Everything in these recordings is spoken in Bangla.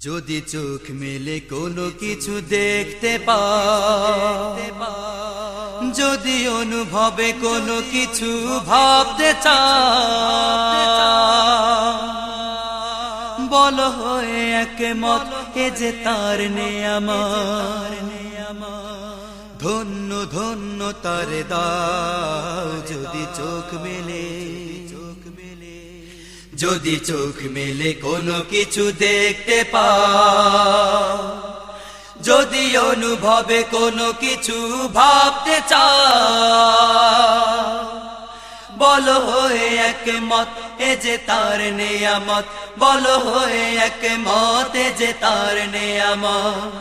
যদি চোখ মেলে কোনো কিছু দেখতে যদি অনুভবে কোনো কিছু ভাবতে চা বল হয়ে এক মত এ যে তার আমার ধন্য ধন্য তার দাও, যদি চোখ মেলে যদি চোখ মেলে কোনো কিছু দেখতে পা যদি অনুভবে কোনো কিছু ভাবতে চা বল হয়ে এক মত এ যে তার নেয়ামত, বল হয়ে এক মত এ যে তার নেয়ামত।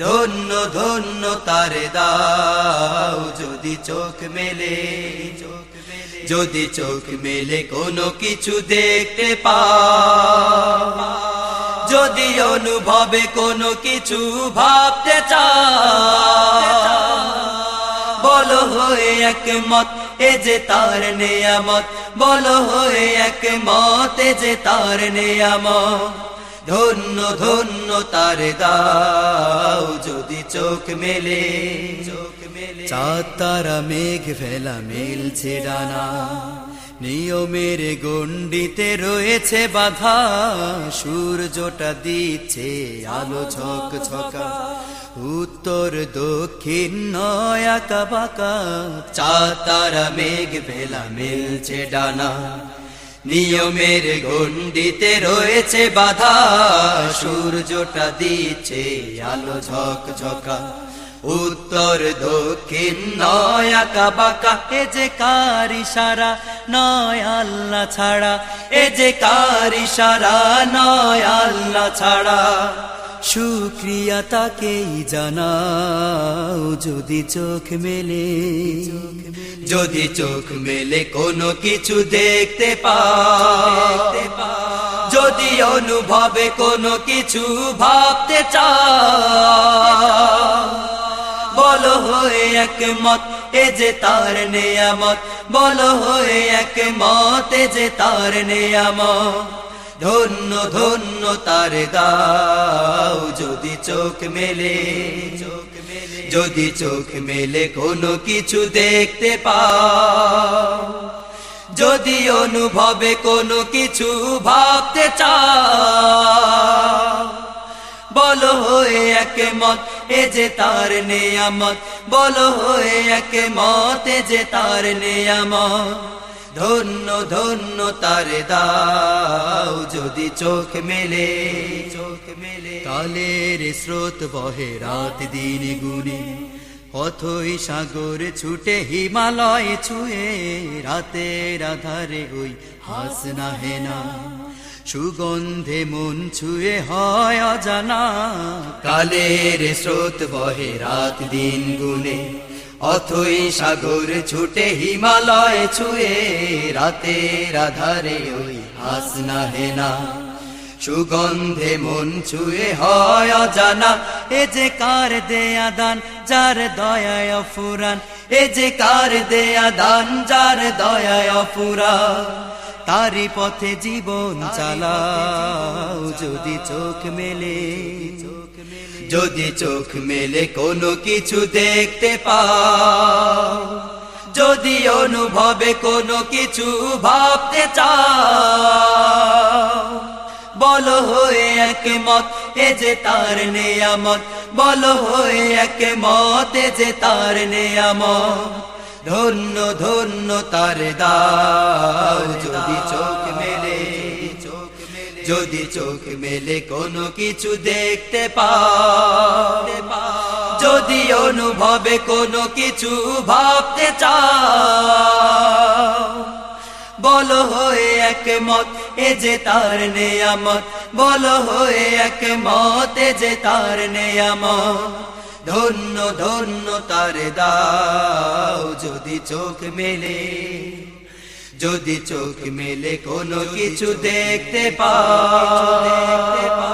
ধন্য ধন্য তার দাও, যদি চোখ মেলে, চোখ যদি চোখ মেলে কোনো কিছু দেখতে পা যদি অনুভবে কোনো কিছু ভাবতে চা বলো হয়ে এক মত এ যে তার নেয়ামত, বলো হয়ে এক মত এ যে তার নেয়ামত, ধন্য ধন্য তার দাও, যদি চোখ মেলে, চোখ চাঁদ, তারা, মেঘ ফেলা মিলছে ডানা নিয়মের গণ্ডিতে রয়েছে বাধা। সূর্যটা দিচ্ছে আলো ছক ছকা। উত্তর, দক্ষিণ, নয়, আঁকা, বাঁকা। চাঁদ, তারা, মেঘ ফেলা মিলছে ডানা নিয়মের গণ্ডিতে রয়েছে বাধা। সূর্যটা দিচ্ছে আলো ঝক ঝকা উত্তর, দক্ষিণ, নয়া কাবাকা বাঁকা, এ যে কার ইশারা? নয়, আল্লাহ ছাড়া। এ যে কার ইশারা? নয়, আল্লাহ ছাড়া। শুক্রিয়া তাকেই জানাও, যদি চোখ মেলে। যদি চোখ মেলে, কোনো কিছু দেখতে পা যদি অনুভবে, কোনো কিছু ভাবতে চা হয়ে এক মত এ যে তার নেয়ামত। বলো হয়ে এক মত এ যে তার নেয়ামত। ধন্য ধন্য তার দাও যদি চোখ মেলে। চোখ মেলে যদি চোখ মেলে কোনো কিছু দেখতে পাও। যদি অনুভবে কোনো কিছু ভাবতে চাও। বলো হয়ে এক মত এ যে তার নেয়ামত, বলো হয়ে এক মত, এ যে তার নেয়ামত। ধন্য ধন্য তার দাও, যদি চোখ মেলে চোখ মেলে। কালের স্রোত বহে রাত দিন গুনে। অথই সাগর ছুটে হিমালয় ছুঁয়ে রাতের আধারে ওই হাস না হেনা সুগন্ধে মন ছুঁয়ে হয় অজানা। কালের স্রোত বহে রাত দিন গুনে। অথই সাগর ছুটে হিমালয় ছুঁয়ে রাতের আধারে ওই হাস না হেনা সুগন্ধে মন ছুঁয়ে হয় অজানা। এ যে কার দেয়া দান, যার দয়ায় ফুরান এ যে কার দেয়া দান, যার দয়ায় ফুরান তারি পথে জীবন চালাও, যদি চোখ মেলে। যদি চোখ মেলে, কোনো কিছু দেখতে পাও। যদি অনুভবে কোনো কিছু ভাবতে চাও হয়ে এক মত এ যে তার নেয়ামত। বলো হয়ে এক মত এ যে তার নেয়ামত। ধন্য ধন্য তার দাও, যদি চোখ মেলে, যদি চোখ মেলে কোনো কিছু দেখতে পা যদি অনুভবে কোনো কিছু ভাবতে চাও বলো হয়ে এক মত এ যে তার নেয়ামত। বলো হয়ে এক মতে যে তার নেয়াম ধন্য ধন্য তার দাও যদি চোখ মেলে। যদি চোখ মেলে কোনো কিছু দেখতে পাও।